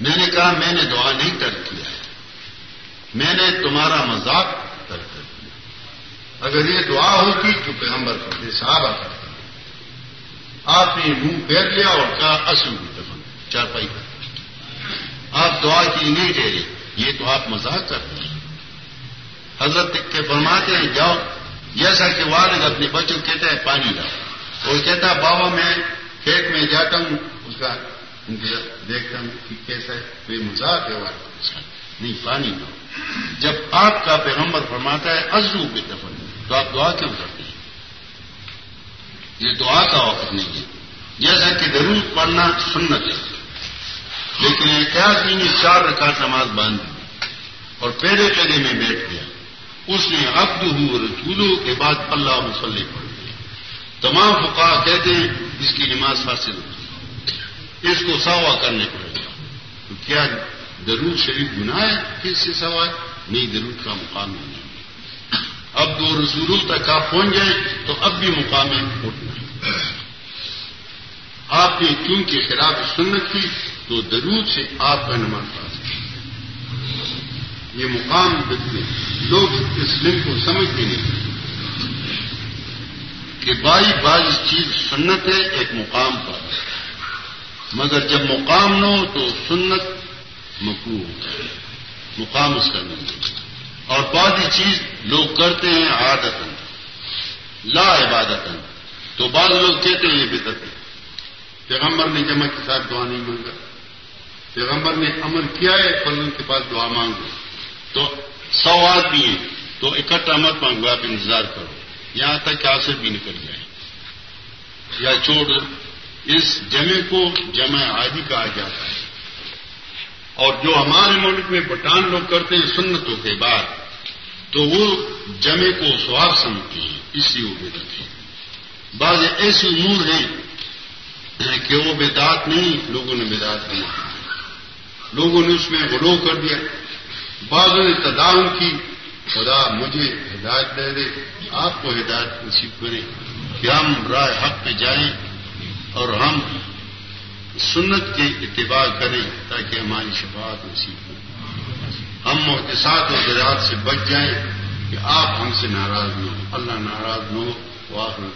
میں نے کہا میں نے دعا نہیں ترک کیا ہے۔ میں نے تمہارا مذاق ترک کر دیا۔ اگر یہ دعا ہوتی تو پیغمبر کرتے صاحب کرتا آپ نے منہ پھیر لیا اور کہا، اصل دفن چارپائی کر آپ دعا کی نہیں ٹھہرے یہ تو آپ مذاق کرتے ہیں۔ حضرت کے فرماتے ہیں، جاؤ۔ جیسا کہ والد اپنے بچوں کہتا ہے، پانی لاؤ۔ اور کہتا بابا، میں کھیت میں جاتا ہوں، اس کا دیکھتا ہوں کہ کیسا ہے کوئی مذاق ہے والد نہیں، پانی لاؤ جب آپ کا پیغمبر فرماتا ہے ازرو کے دفن تو آپ دعا کیوں کرتے ہیں؟ یہ دعا کا وقت نہیں ہے۔ جیسا کہ ضرور پڑھنا سنت ہے۔ لیکن احتیاط نے چار رکعت نماز باندھ دی اور پہلے پہلے میں بیٹھ گیا۔ اس نے عبد ہو رسولوں کے بعد اللہ مسلح پڑھ دیا تمام فقا کہتے ہیں، اس کی نماز حاصل ہوتی اس کو سوا کرنے پڑے گا تو کیا درود شریف گناہ ہے کس سے سوا؟ نہیں، درود کا مقام نہیں۔ اب دو رسولوں تک آپ پہنچ جائیں تو اب بھی مقام ہے۔ آپ نے کیونکہ خلاف سنت کی تو درود سے آپ کا نماز پاس یہ مقام لوگ اس دن کو سمجھتے نہیں۔ کہ بائی باز چیز سنت ہے، ایک مقام پر۔ مگر جب مقام نہ ہو تو سنت مکرو مقام اس کا نہیں۔ اور بعض چیز لوگ کرتے ہیں عادت لا عبادت تو بعض لوگ کہتے ہیں یہ بدت ہے۔ پیغمبر نے جمع کے ساتھ دعا نہیں مانگا۔ پیغمبر نے عمل کیا ہے فلن کے پاس دعا مانگو۔ تو سو آدمی ہیں، تو اکٹھا مت مانگو، آپ انتظار کرو۔ یہاں تک کہ آسر بھی نکل جائے یا چھوڑ اس جمع کو جمع عادی کہا جاتا ہے۔ اور جو ہمارے ملک میں بٹان لوگ کرتے ہیں سنتوں کے بعد، تو وہ جمع کو سواب سمجھتے ہیں اس لیے وہ بدت ہے۔ بعض ایسے امور ہیں کہ وہ بیدات نہیں، لوگوں نے بیدات نہیں لوگوں نے اس میں غلو کر دیا۔ بعض نے تداؤں کی، خدا مجھے ہدایت دے دے، آپ کو ہدایت نصیب کرے کہ ہم رائے حق پہ جائیں۔ سنت کے اتباع کریں تاکہ ہماری شفاعت نصیب ہو۔ ہم محتسات اور زراعت سے بچ جائیں کہ آپ ہم سے ناراض نہ ہو اللہ ناراض نہ ہو، وہ آپ نہ